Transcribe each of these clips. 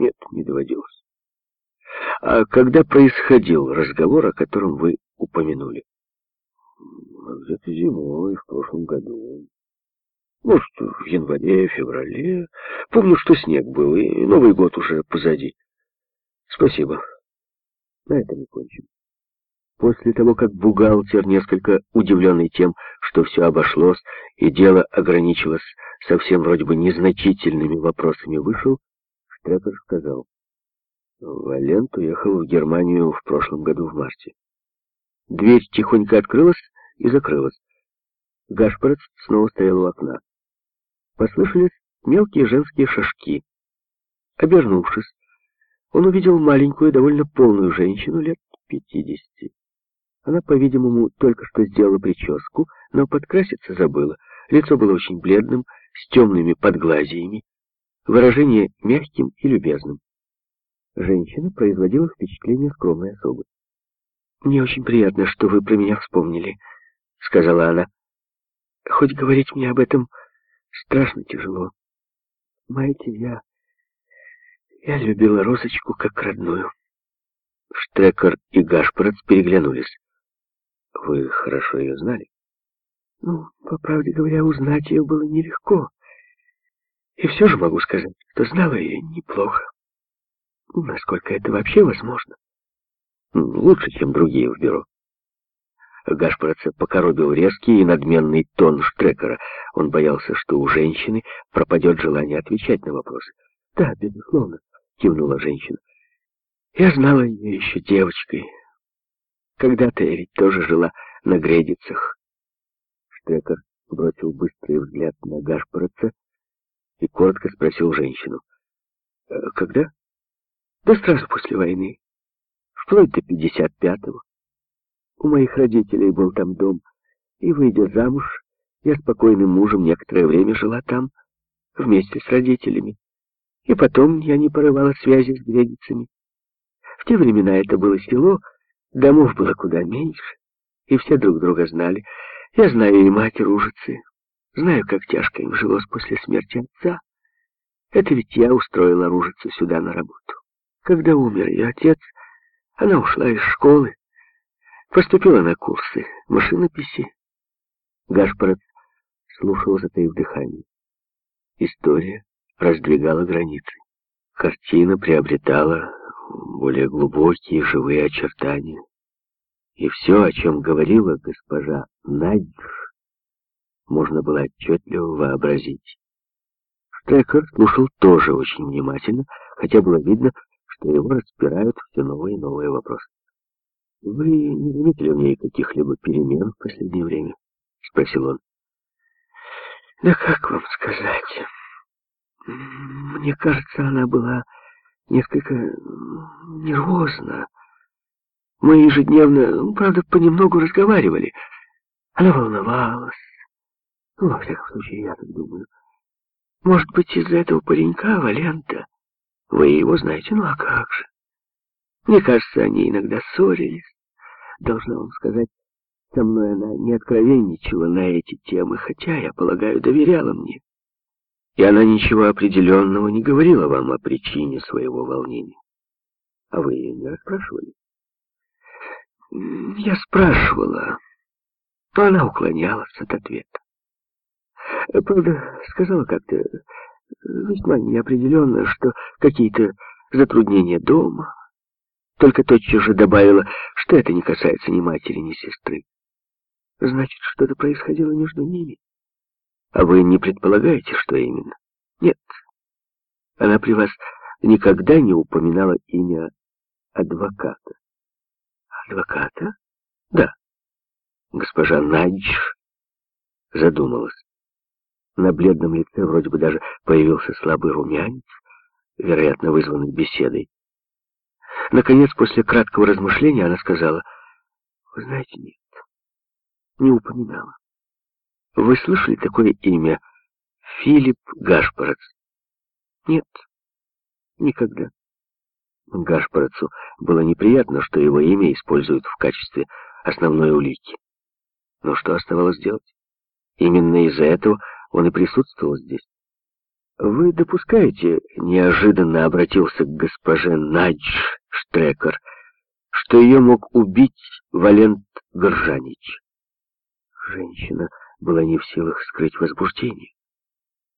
Нет, не доводилось. А когда происходил разговор, о котором вы упомянули? Где-то зимой, в прошлом году. Может, в январе, феврале. Помню, что снег был, и Новый год уже позади. Спасибо. На этом и кончим. После того, как бухгалтер, несколько удивленный тем, что все обошлось, и дело ограничилось совсем вроде бы незначительными вопросами, вышел, Штрекер сказал, Валент уехал в Германию в прошлом году в марте. Дверь тихонько открылась и закрылась. Гашпорец снова стоял у окна. Послышались мелкие женские шажки. Обернувшись, он увидел маленькую, довольно полную женщину лет пятидесяти. Она, по-видимому, только что сделала прическу, но подкраситься забыла. Лицо было очень бледным, с темными подглазиями, выражение мягким и любезным. Женщина производила впечатление скромной особы. «Мне очень приятно, что вы про меня вспомнили», — сказала она. «Хоть говорить мне об этом страшно тяжело. Знаете, я... я любила Розочку как родную». Штрекер и Гашпорец переглянулись. «Вы хорошо ее знали?» «Ну, по правде говоря, узнать ее было нелегко. И все же могу сказать, что знала ее неплохо. Насколько это вообще возможно?» «Лучше, чем другие в бюро». Гашпорца покоробил резкий и надменный тон Штрекера. Он боялся, что у женщины пропадет желание отвечать на вопросы. «Да, безусловно», — кивнула женщина. «Я знала ее еще девочкой. Когда-то я ведь тоже жила на Гредицах». Штрекер бросил быстрый взгляд на Гашпорца и коротко спросил женщину. «Э, «Когда?» «Да сразу после войны. Вплоть до пятьдесят пятого. У моих родителей был там дом, и, выйдя замуж, я спокойным мужем некоторое время жила там, вместе с родителями. И потом я не порывала связи с грегицами. В те времена это было село, домов было куда меньше, и все друг друга знали. Я знаю и мать Ружицы, знаю, как тяжко им жилось после смерти отца. Это ведь я устроила Ружицу сюда на работу. Когда умер ее отец, она ушла из школы, Поступила на курсы машинописи. Гашпорот слушал, затаив дыхание. История раздвигала границы. Картина приобретала более глубокие живые очертания. И все, о чем говорила госпожа Надж, можно было отчетливо вообразить. Штрекер слушал тоже очень внимательно, хотя было видно, что его распирают все новые и новые вопросы. «Вы не заметили в ней каких-либо перемен в последнее время?» — спросил он. «Да как вам сказать? Мне кажется, она была несколько нервозна. Мы ежедневно, ну, правда, понемногу разговаривали. Она волновалась. Ну, во всяком случае, я так думаю. Может быть, из-за этого паренька, Валента? Вы его знаете, ну а как же? Мне кажется, они иногда ссорились. Должна вам сказать, со мной она не откровенничала на эти темы, хотя, я полагаю, доверяла мне. И она ничего определенного не говорила вам о причине своего волнения. А вы ее не расспрашивали? Я спрашивала, но она уклонялась от ответа. Правда, сказала как-то весьма неопределенно, что какие-то затруднения дома, только тотчас же добавила, что это не касается ни матери, ни сестры. Значит, что-то происходило между ними. А вы не предполагаете, что именно? Нет. Она при вас никогда не упоминала имя адвоката. Адвоката? Да. Госпожа Надж задумалась. На бледном лице вроде бы даже появился слабый румянец, вероятно, вызванный беседой. Наконец, после краткого размышления, она сказала, «Вы знаете, нет, не упоминала. Вы слышали такое имя? Филипп Гашпорец?» «Нет, никогда». Гашпорецу было неприятно, что его имя используют в качестве основной улики. Но что оставалось делать? Именно из-за этого он и присутствовал здесь. «Вы допускаете, — неожиданно обратился к госпоже Надж Штрекер, — что ее мог убить Валент Горжанич?» Женщина была не в силах скрыть возбуждение.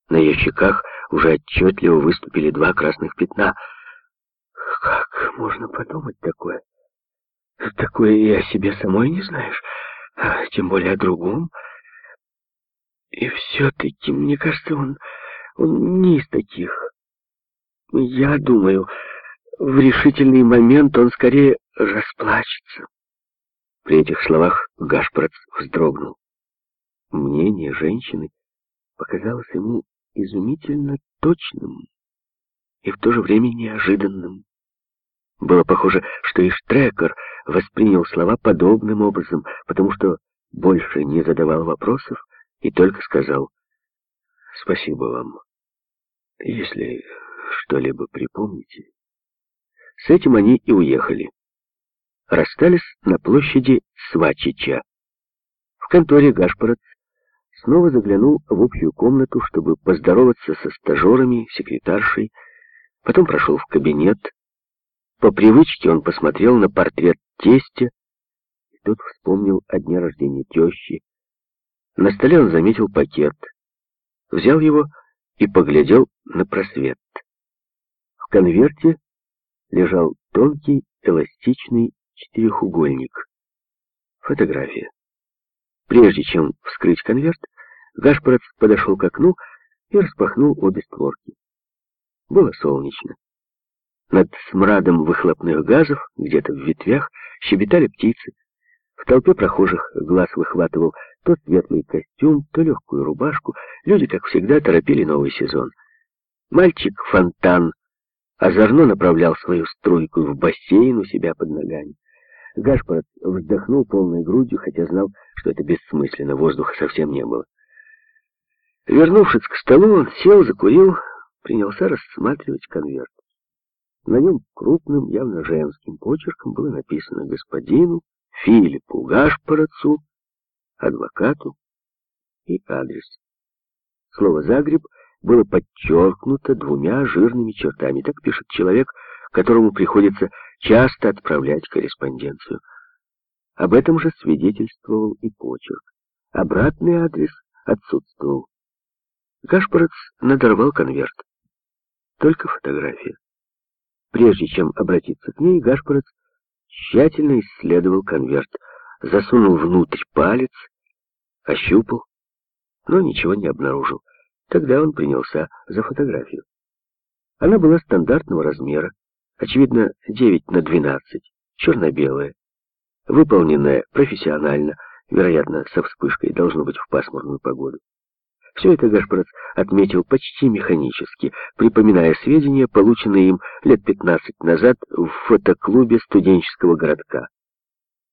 На ее щеках уже отчетливо выступили два красных пятна. «Как можно подумать такое? Такое и о себе самой не знаешь, а тем более о другом. И все-таки, мне кажется, он...» Он не из таких. Я думаю, в решительный момент он скорее расплачется. При этих словах Гашпорец вздрогнул. Мнение женщины показалось ему изумительно точным и в то же время неожиданным. Было похоже, что и Штрекер воспринял слова подобным образом, потому что больше не задавал вопросов и только сказал Спасибо вам. Если что-либо припомните... С этим они и уехали. Расстались на площади Свачича. В конторе Гашпорот снова заглянул в общую комнату, чтобы поздороваться со стажерами, секретаршей, потом прошел в кабинет. По привычке он посмотрел на портрет тестя, и тут вспомнил о дне рождения тещи. На столе он заметил пакет — взял его и поглядел на просвет. В конверте лежал тонкий эластичный четырехугольник. Фотография. Прежде чем вскрыть конверт, Гашпорец подошел к окну и распахнул обе створки. Было солнечно. Над смрадом выхлопных газов, где-то в ветвях, щебетали птицы. В толпе прохожих глаз выхватывал то светлый костюм, то легкую рубашку. Люди, как всегда, торопили новый сезон. Мальчик-фонтан озорно направлял свою струйку в бассейн у себя под ногами. Гашпорт вздохнул полной грудью, хотя знал, что это бессмысленно, воздуха совсем не было. Вернувшись к столу, он сел, закурил, принялся рассматривать конверт. На нем крупным, явно женским почерком было написано «Господину Филиппу Гашпоротцу, адвокату и адрес. Слово «Загреб» было подчеркнуто двумя жирными чертами. Так пишет человек, которому приходится часто отправлять корреспонденцию. Об этом же свидетельствовал и почерк. Обратный адрес отсутствовал. Гашпорец надорвал конверт. Только фотография. Прежде чем обратиться к ней, Гашпорец тщательно исследовал конверт, засунул внутрь палец, ощупал, но ничего не обнаружил. Тогда он принялся за фотографию. Она была стандартного размера, очевидно, 9 на 12, черно-белая, выполненная профессионально, вероятно, со вспышкой, должно быть в пасмурную погоду. Все это Гашпорец отметил почти механически, припоминая сведения, полученные им лет 15 назад в фотоклубе студенческого городка.